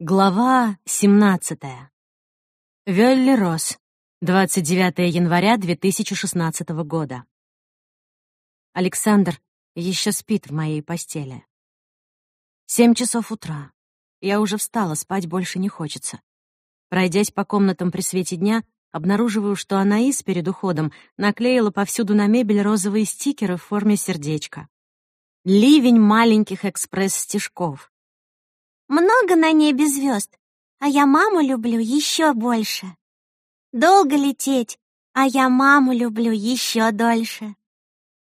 Глава 17. Вёлли Рос. 29 января 2016 года. Александр еще спит в моей постели. Семь часов утра. Я уже встала, спать больше не хочется. Пройдясь по комнатам при свете дня, обнаруживаю, что Анаис перед уходом наклеила повсюду на мебель розовые стикеры в форме сердечка. Ливень маленьких экспресс-стежков. Много на небе звезд, а я маму люблю еще больше. Долго лететь, а я маму люблю еще дольше.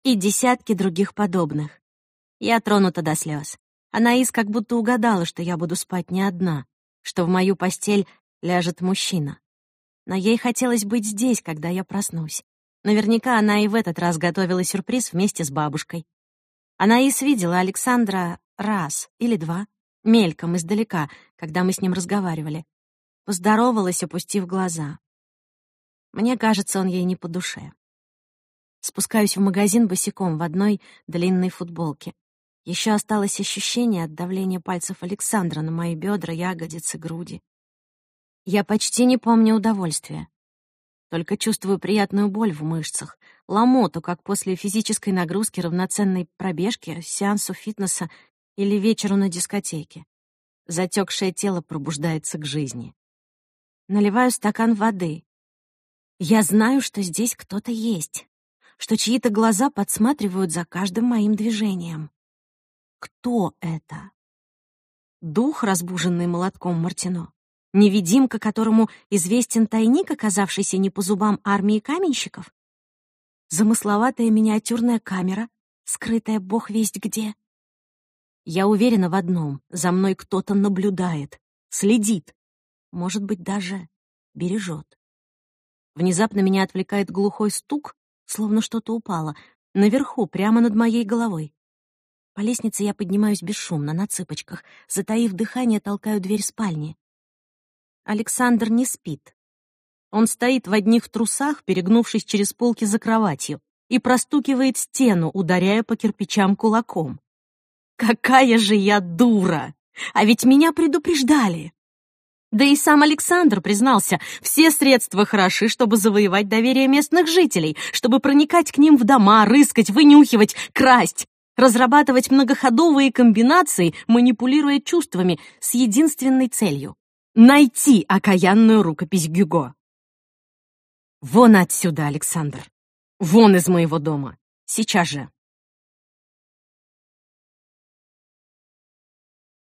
И десятки других подобных. Я тронута до слез. Анаис как будто угадала, что я буду спать не одна, что в мою постель ляжет мужчина. Но ей хотелось быть здесь, когда я проснусь. Наверняка она и в этот раз готовила сюрприз вместе с бабушкой. Анаис видела Александра раз или два мельком, издалека, когда мы с ним разговаривали. Поздоровалась, опустив глаза. Мне кажется, он ей не по душе. Спускаюсь в магазин босиком в одной длинной футболке. Еще осталось ощущение от давления пальцев Александра на мои бедра, ягодицы, груди. Я почти не помню удовольствия. Только чувствую приятную боль в мышцах, ломоту, как после физической нагрузки, равноценной пробежке, сеансу фитнеса или вечеру на дискотеке. Затекшее тело пробуждается к жизни. Наливаю стакан воды. Я знаю, что здесь кто-то есть, что чьи-то глаза подсматривают за каждым моим движением. Кто это? Дух, разбуженный молотком Мартино? Невидимка, которому известен тайник, оказавшийся не по зубам армии каменщиков? Замысловатая миниатюрная камера, скрытая бог весть где? Я уверена в одном — за мной кто-то наблюдает, следит, может быть, даже бережет. Внезапно меня отвлекает глухой стук, словно что-то упало, наверху, прямо над моей головой. По лестнице я поднимаюсь бесшумно, на цыпочках, затаив дыхание, толкаю дверь спальни. Александр не спит. Он стоит в одних трусах, перегнувшись через полки за кроватью, и простукивает стену, ударяя по кирпичам кулаком. Какая же я дура! А ведь меня предупреждали. Да и сам Александр признался, все средства хороши, чтобы завоевать доверие местных жителей, чтобы проникать к ним в дома, рыскать, вынюхивать, красть, разрабатывать многоходовые комбинации, манипулируя чувствами с единственной целью — найти окаянную рукопись Гюго. Вон отсюда, Александр. Вон из моего дома. Сейчас же.